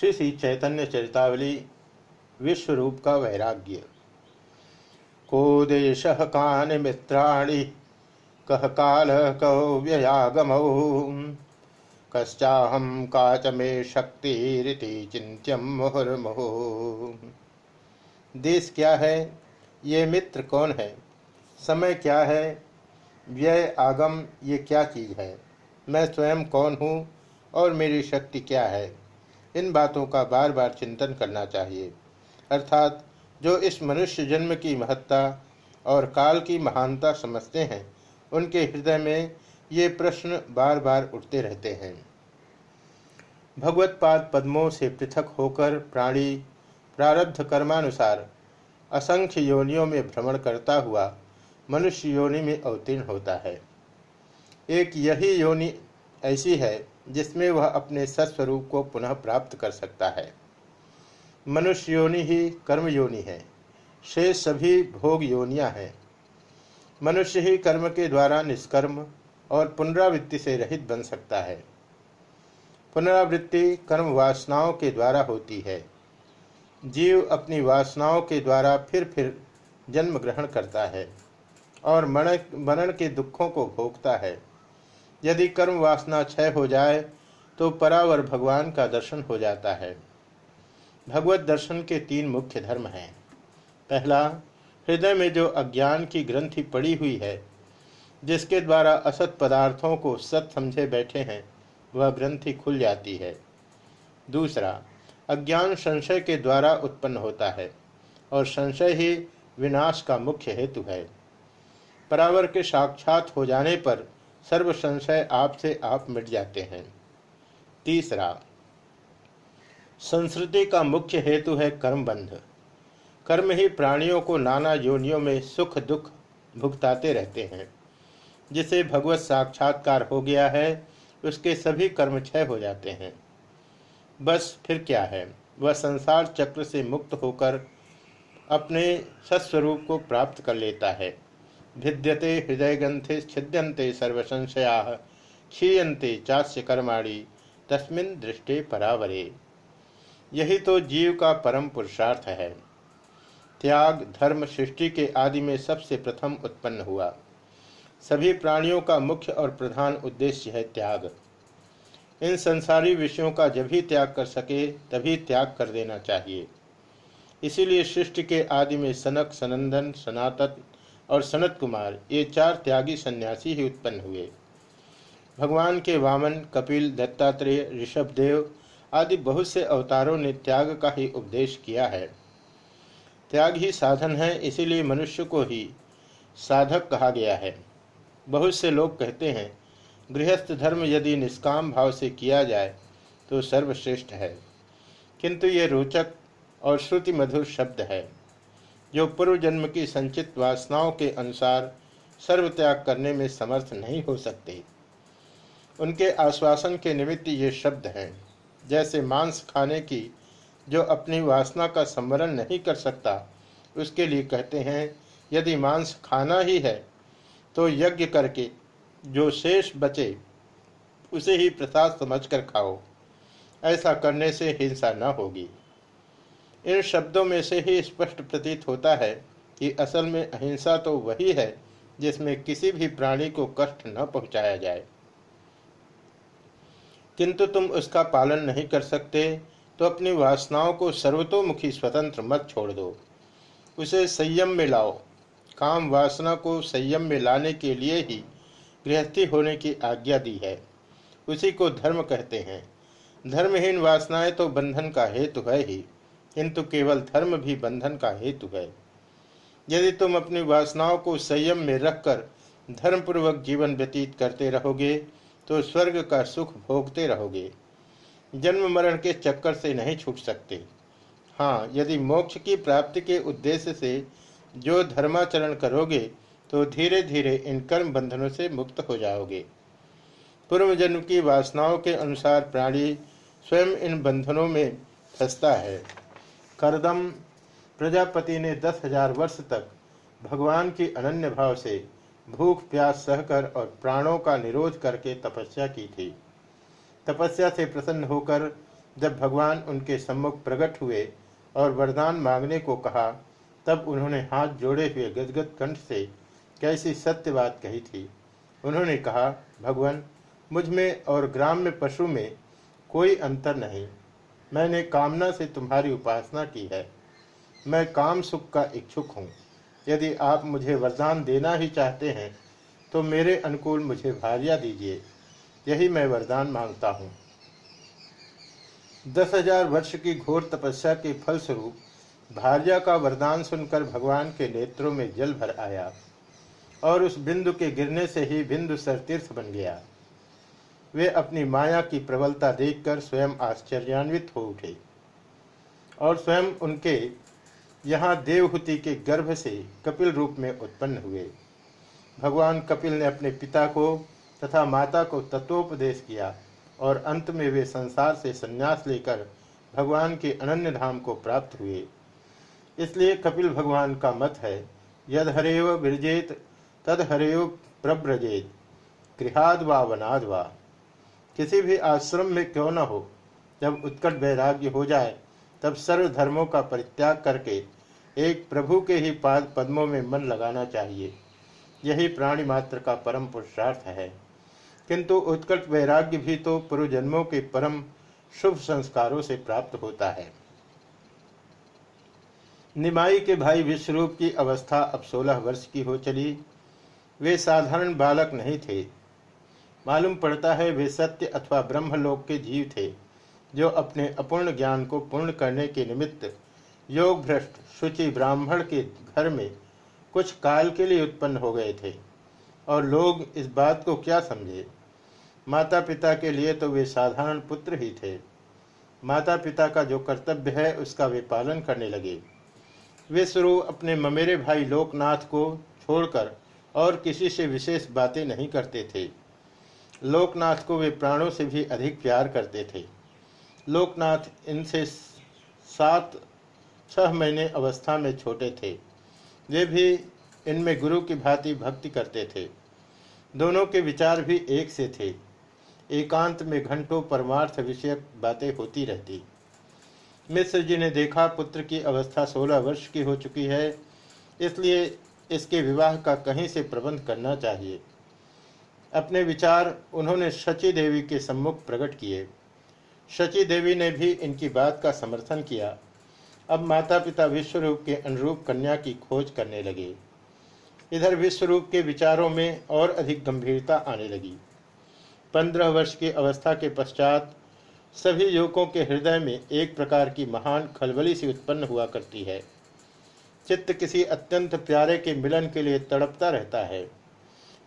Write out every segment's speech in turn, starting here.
श्री श्री चैतन्य चरितावली विश्व रूप का वैराग्य। को देश कान मित्राणि कह काल कौ व्ययागम। कश्चाहम काच में शक्ति चिंत्यम मुहुर्मुहु। देश क्या है? ये मित्र कौन है? समय क्या है? व्यय, आगम, ये क्या चीज़ है? मैं स्वयं कौन हूँ? और मेरी शक्ति क्या है? इन बातों का बार बार चिंतन करना चाहिए। अर्थात, जो इस मनुष्य जन्म की महत्ता और काल की महानता समझते हैं, उनके हृदय में ये प्रश्न बार बार उठते रहते हैं। भगवत्पाद पद्मों से पृथक होकर प्राणी प्रारब्ध कर्मानुसार असंख्य योनियों में भ्रमण करता हुआ मनुष्य योनि में अवतीर्ण होता है। एक यही योनि ऐसी है, जिसमें वह अपने सत्स्वरूप को पुनः प्राप्त कर सकता है। मनुष्य योनि ही कर्म योनि है, शेष सभी भोग योनियाँ हैं। मनुष्य ही कर्म के द्वारा निष्कर्म और पुनरावृत्ति से रहित बन सकता है। पुनरावृत्ति कर्म वासनाओं के द्वारा होती है। जीव अपनी वासनाओं के द्वारा फिर फिर जन्म ग्रहण करता है और मरण के दुखों को भोगता है। यदि कर्म वासना क्षय हो जाए तो परावर भगवान का दर्शन हो जाता है। भगवत दर्शन के तीन मुख्य धर्म हैं। पहला, हृदय में जो अज्ञान की ग्रंथि पड़ी हुई है, जिसके द्वारा असत पदार्थों को सत समझे बैठे हैं, वह ग्रंथि खुल जाती है। दूसरा, अज्ञान संशय के द्वारा उत्पन्न होता है, और संशय ही विनाश का मुख्य हेतु है। परावर के साक्षात हो जाने पर सर्व संशय आपसे आप मिट जाते हैं। तीसरा, संस्कृति का मुख्य हेतु है कर्म बंध कर्म ही प्राणियों को नाना योनियों में सुख दुख भुगताते रहते हैं। जिसे भगवत साक्षात्कार हो गया है, उसके सभी कर्म क्षय हो जाते हैं। बस फिर क्या है? वह संसार चक्र से मुक्त होकर अपने सत्स्वरूप को प्राप्त कर लेता है। भिद्यते हृदयग्रंथे छिद्यन्ते सर्वसंशया क्षीयते चास्य कर्माणी तस्मिन दृष्टि परावरे। यही तो जीव का परम पुरुषार्थ है। त्याग, धर्म, सृष्टि के आदि में सबसे प्रथम उत्पन्न हुआ। सभी प्राणियों का मुख्य और प्रधान उद्देश्य है त्याग। इन संसारी विषयों का जब भी त्याग कर सके तभी त्याग कर देना चाहिए। इसीलिए सृष्टि के आदि में सनक, सनंदन, सनातन और सनत कुमार, ये चार त्यागी सन्यासी ही उत्पन्न हुए। भगवान के वामन, कपिल, दत्तात्रेय ऋषभदेव आदि बहुत से अवतारों ने त्याग का ही उपदेश किया है। त्याग ही साधन है, इसीलिए मनुष्य को ही साधक कहा गया है। बहुत से लोग कहते हैं, गृहस्थ धर्म यदि निष्काम भाव से किया जाए तो सर्वश्रेष्ठ है। किंतु ये रोचक और श्रुति मधुर शब्द है। जो पूर्व जन्म की संचित वासनाओं के अनुसार सर्व त्याग करने में समर्थ नहीं हो सकते। उनके आश्वासन के निमित्त ये शब्द हैं, जैसे मांस खाने की, जो अपनी वासना का संवरण नहीं कर सकता, उसके लिए कहते हैं, यदि मांस खाना ही है तो यज्ञ करके, जो शेष बचे, उसे ही प्रसाद समझकर खाओ। ऐसा करने से हिंसा न होगी। इन शब्दों में से ही स्पष्ट प्रतीत होता है कि असल में अहिंसा तो वही है जिसमें किसी भी प्राणी को कष्ट न पहुँचाया जाए। किंतु तुम उसका पालन नहीं कर सकते तो अपनी वासनाओं को सर्वतोमुखी स्वतंत्र मत छोड़ दो। उसे संयम में लाओ। काम वासना को संयम में लाने के लिए ही गृहस्थी होने की आज्ञा दी है। उसी को धर्म कहते हैं। धर्महीन वासनाएँ तो बंधन का हेतु है ही। किंतु केवल धर्म भी बंधन का हेतु है। यदि तुम अपनी वासनाओं को संयम में रखकर धर्मपूर्वक जीवन व्यतीत करते रहोगे तो स्वर्ग का सुख भोगते रहोगे। जन्म मरण के चक्कर से नहीं छूट सकते। हाँ यदि मोक्ष की प्राप्ति के उद्देश्य से जो धर्माचरण करोगे तो धीरे धीरे इन कर्म बंधनों से मुक्त हो जाओगे। पूर्व जन्म की वासनाओं के अनुसार प्राणी स्वयं इन बंधनों में फंसता है। करदम। प्रजापति ने दस हज़ार वर्ष तक भगवान की अनन्य भाव से भूख, प्यास, सहकर और प्राणों का निरोध करके तपस्या की थी। तपस्या से प्रसन्न होकर जब भगवान उनके सम्मुख प्रकट हुए और वरदान मांगने को कहा, तब उन्होंने हाथ जोड़े हुए गदगद कंठ से कैसी सत्य बात कही थी। उन्होंने कहा, भगवान, मुझमें और ग्राम में पशु में कोई अंतर नहीं। मैंने कामना से तुम्हारी उपासना की है। मैं काम सुख का इच्छुक हूँ। यदि आप मुझे वरदान देना ही चाहते हैं तो मेरे अनुकूल मुझे भार्या दीजिए। यही मैं वरदान माँगता हूँ। दस हज़ार वर्ष की घोर तपस्या के फलस्वरूप भार्या का वरदान सुनकर भगवान के नेत्रों में जल भर आया और उस बिंदु के गिरने से ही बिंदु सरतीर्थ बन गया। वे अपनी माया की प्रबलता देखकर स्वयं आश्चर्यान्वित हो उठे और स्वयं उनके यहाँ देवहूति के गर्भ से कपिल रूप में उत्पन्न हुए। भगवान कपिल ने अपने पिता को तथा माता को तत्वोपदेश किया और अंत में वे संसार से संन्यास लेकर भगवान के अनन्य धाम को प्राप्त हुए। इसलिए कपिल भगवान का मत है यद हरेव विरजेत तद हरेव प्रव्रजेत गृहाद वा वनाद वा किसी भी आश्रम में क्यों न हो, जब उत्कट वैराग्य हो जाए, तब सर्व धर्मों का परित्याग करके एक प्रभु के ही पाद पद्मों में मन लगाना चाहिए। यही प्राणी मात्र का परम पुरुषार्थ है। किंतु उत्कट वैराग्य भी तो पूर्व जन्मों के परम शुभ संस्कारों से प्राप्त होता है। निमाई के भाई विश्वरूप की अवस्था अब सोलह वर्ष की हो चली। वे साधारण बालक नहीं थे। मालूम पड़ता है वे सत्य अथवा ब्रह्मलोक के जीव थे, जो अपने अपूर्ण ज्ञान को पूर्ण करने के निमित्त योग भ्रष्ट शुचि ब्राह्मण के घर में कुछ काल के लिए उत्पन्न हो गए थे। और लोग इस बात को क्या समझे? माता पिता के लिए तो वे साधारण पुत्र ही थे। माता पिता का जो कर्तव्य है, उसका वे पालन करने लगे। वे शुरू अपने ममेरे भाई लोकनाथ को छोड़कर और किसी से विशेष बातें नहीं करते थे। लोकनाथ को वे प्राणों से भी अधिक प्यार करते थे। लोकनाथ इनसे सात, छह महीने अवस्था में छोटे थे। वे भी इनमें गुरु की भांति भक्ति करते थे। दोनों के विचार भी एक से थे। एकांत में घंटों परमार्थ विषयक बातें होती रहती। मिश्र जी ने देखा, पुत्र की अवस्था सोलह वर्ष की हो चुकी है, इसलिए इसके विवाह का कहीं से प्रबंध करना चाहिए। अपने विचार उन्होंने शची देवी के सम्मुख प्रकट किए। शची देवी ने भी इनकी बात का समर्थन किया। अब माता पिता विश्वरूप के अनुरूप कन्या की खोज करने लगे। इधर विश्वरूप के विचारों में और अधिक गंभीरता आने लगी। पंद्रह वर्ष की अवस्था के पश्चात सभी युवकों के हृदय में एक प्रकार की महान खलबली सी उत्पन्न हुआ करती है। चित्त किसी अत्यंत प्यारे के मिलन के लिए तड़पता रहता है।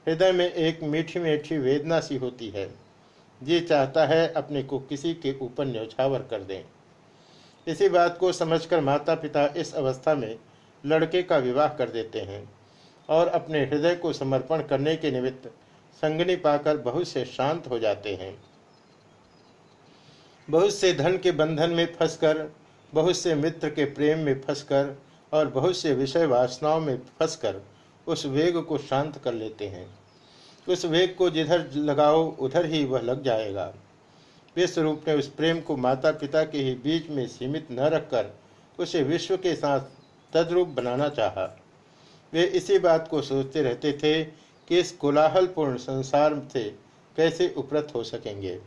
हृदय में एक मीठी मीठी वेदना सी होती है। जी चाहता है अपने को किसी के ऊपर न्यौछावर कर दें। इसी बात को समझकर माता पिता इस अवस्था में लड़के का विवाह कर देते हैं और अपने हृदय को समर्पण करने के निमित्त संगनी पाकर बहुत से शांत हो जाते हैं। बहुत से धन के बंधन में फंसकर, बहुत से मित्र के प्रेम में फंसकर और बहुत से विषय वासनाओं में फंसकर उस वेग को शांत कर लेते हैं। उस वेग को जिधर लगाओ, उधर ही वह लग जाएगा। विश्वरूप ने उस प्रेम को माता पिता के ही बीच में सीमित न रखकर उसे विश्व के साथ तद्रूप बनाना चाहा। वे इसी बात को सोचते रहते थे कि इस कोलाहलपूर्ण संसार से कैसे उपरत हो सकेंगे।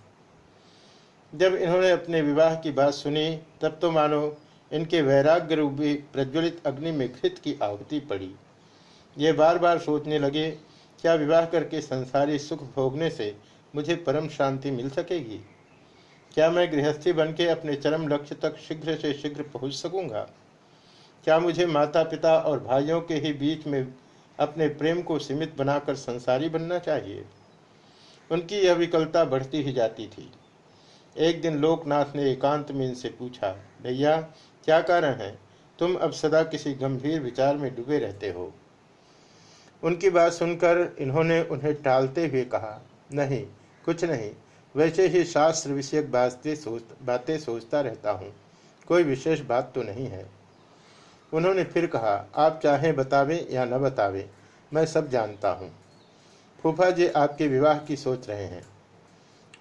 जब इन्होंने अपने विवाह की बात सुनी, तब तो मानो इनके वैराग्य रूपी प्रज्वलित अग्नि में घृत की आहुति पड़ी। ये बार बार सोचने लगे क्या विवाह करके संसारी सुख भोगने से मुझे परम शांति मिल सकेगी? क्या मैं गृहस्थी बन के अपने चरम लक्ष्य तक शीघ्र से शीघ्र पहुँच सकूँगा? क्या मुझे माता पिता और भाइयों के ही बीच में अपने प्रेम को सीमित बनाकर संसारी बनना चाहिए? उनकी यह विकलता बढ़ती ही जाती थी। एक दिन लोकनाथ ने एकांत में इनसे पूछा, भैया, क्या कारण है? तुम अब सदा किसी गंभीर विचार में डूबे रहते हो। उनकी बात सुनकर इन्होंने उन्हें टालते हुए कहा, नहीं, कुछ नहीं। वैसे ही शास्त्र विषयक बातें सोच, बातें सोचता रहता हूँ। कोई विशेष बात तो नहीं है। उन्होंने फिर कहा, आप चाहें बतावें या न बतावें, मैं सब जानता हूँ। फूफा जी आपके विवाह की सोच रहे हैं।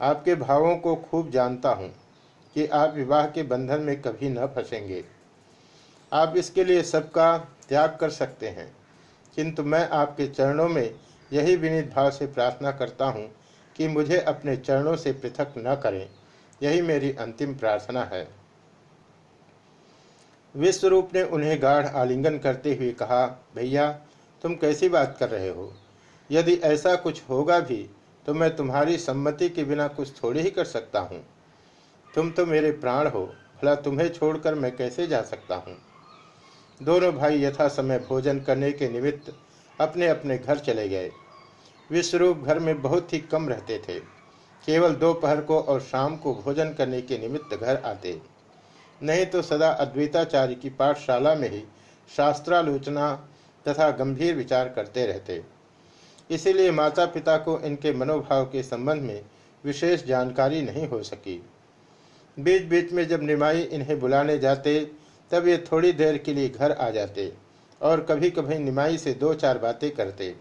आपके भावों को खूब जानता हूँ कि आप विवाह के बंधन में कभी न फंसेंगे। आप इसके लिए सबका त्याग कर सकते हैं। किंतु मैं आपके चरणों में यही विनीत भाव से प्रार्थना करता हूँ कि मुझे अपने चरणों से पृथक न करें। यही मेरी अंतिम प्रार्थना है। विश्वरूप ने उन्हें गाढ़ आलिंगन करते हुए कहा, भैया, तुम कैसी बात कर रहे हो? यदि ऐसा कुछ होगा भी तो मैं तुम्हारी सम्मति के बिना कुछ थोड़ी ही कर सकता हूँ। तुम तो मेरे प्राण हो, भला तुम्हें छोड़कर मैं कैसे जा सकता हूँ? दोनों भाई यथा समय भोजन करने के निमित्त अपने अपने घर चले गए। विश्वरूप घर में बहुत ही कम रहते थे। केवल दोपहर को और शाम को भोजन करने के निमित्त घर आते। नहीं तो सदा अद्वैताचार्य की पाठशाला में ही शास्त्रालोचना तथा गंभीर विचार करते रहते। इसीलिए माता पिता को इनके मनोभाव के संबंध में विशेष जानकारी नहीं हो सकी। बीच बीच में जब निमाई इन्हें बुलाने जाते तब ये थोड़ी देर के लिए घर आ जाते और कभी कभी निमाई से दो चार बातें करते।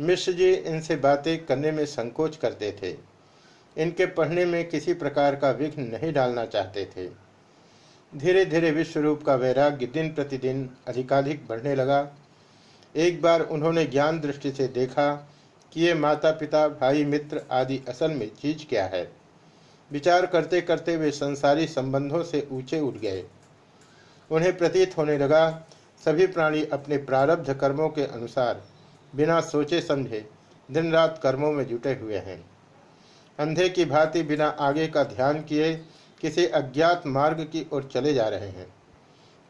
मिश्र जी इनसे बातें करने में संकोच करते थे। इनके पढ़ने में किसी प्रकार का विघ्न नहीं डालना चाहते थे। धीरे धीरे विश्व रूप का वैराग्य दिन प्रतिदिन अधिकाधिक बढ़ने लगा। एक बार उन्होंने ज्ञान दृष्टि से देखा कि ये माता पिता भाई, मित्र आदि असल में चीज़ क्या है। विचार करते करते वे संसारी संबंधों से ऊँचे उठ गए। उन्हें प्रतीत होने लगा, सभी प्राणी अपने प्रारब्ध कर्मों के अनुसार, बिना सोचे समझे दिन रात कर्मों में जुटे हुए हैं। अंधे की भांति बिना आगे का ध्यान किए, किसी अज्ञात मार्ग की ओर चले जा रहे हैं।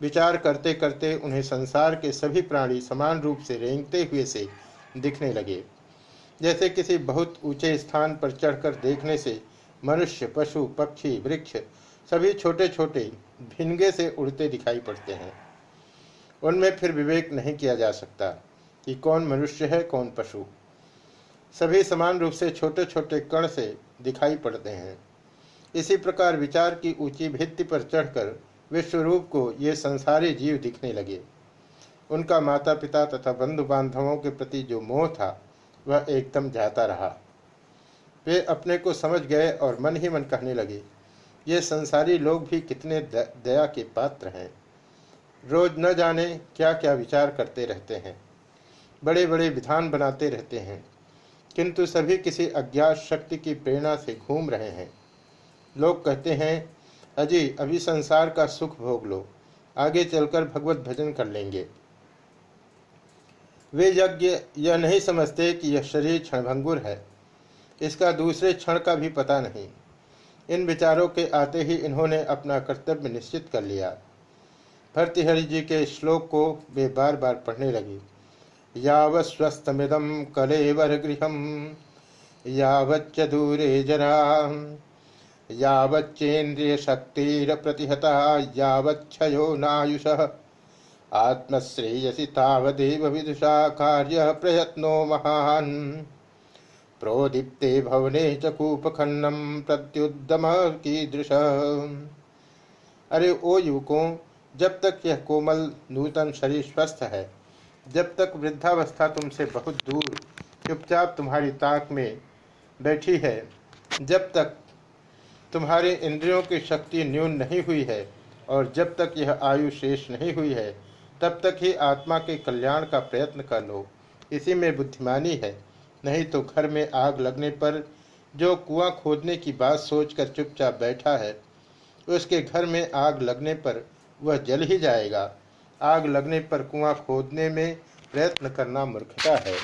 विचार करते करते उन्हें संसार के सभी प्राणी समान रूप से रेंगते हुए से दिखने लगे। जैसे किसी बहुत ऊँचे स्थान पर चढ़कर देखने से मनुष्य, पशु, पक्षी, वृक्ष, सभी छोटे छोटे भिनगे से उड़ते दिखाई पड़ते हैं। उनमें फिर विवेक नहीं किया जा सकता कि कौन मनुष्य है, कौन पशु। सभी समान रूप से छोटे छोटे कण से दिखाई पड़ते हैं। इसी प्रकार विचार की ऊँची भित्ति पर चढ़कर विश्वरूप को ये संसारी जीव दिखने लगे। उनका माता पिता तथा बंधु बांधवों के प्रति जो मोह था, वह एकदम जाता रहा। वे अपने को समझ गए और मन ही मन कहने लगे ये संसारी लोग भी कितने दया के पात्र हैं। रोज न जाने क्या क्या विचार करते रहते हैं। बड़े बड़े विधान बनाते रहते हैं। किंतु सभी किसी अज्ञात शक्ति की प्रेरणा से घूम रहे हैं। लोग कहते हैं अजय अभी संसार का सुख भोग लो। आगे चलकर भगवत भजन कर लेंगे। वे यज्ञ यह नहीं समझते कि यह शरीर क्षणभंगुर है। इसका दूसरे क्षण का भी पता नहीं। इन विचारों के आते ही इन्होंने अपना कर्तव्य निश्चित कर लिया। भर्तृहरि जी के श्लोक को वे बार बार पढ़ने लगे। यावस्वस्थमिदम कलेवर गृह यावच्च दूरे जरा यावच्चेन्द्रिय शक्तिर प्रतिहता यावच्छयो नायुष। आत्मश्रेयसी तावदेव विदुषा, कार्य प्रयत्नो महान। प्रोदीप्ते भवने च कूपखन्नम प्रत्युद्यम कीदृश। अरे ओ युवकों, जब तक यह कोमल नूतन शरीर स्वस्थ है, जब तक वृद्धावस्था तुमसे बहुत दूर, चुपचाप तुम्हारी ताक में बैठी है, जब तक तुम्हारे इंद्रियों की शक्ति न्यून नहीं हुई है और जब तक यह आयु शेष नहीं हुई है, तब तक ही आत्मा के कल्याण का प्रयत्न कर लो। इसी में बुद्धिमानी है। नहीं तो घर में आग लगने पर जो कुआँ खोदने की बात सोचकर चुपचाप बैठा है, उसके घर में आग लगने पर वह जल ही जाएगा। आग लगने पर कुआँ खोदने में प्रयत्न करना मूर्खता है।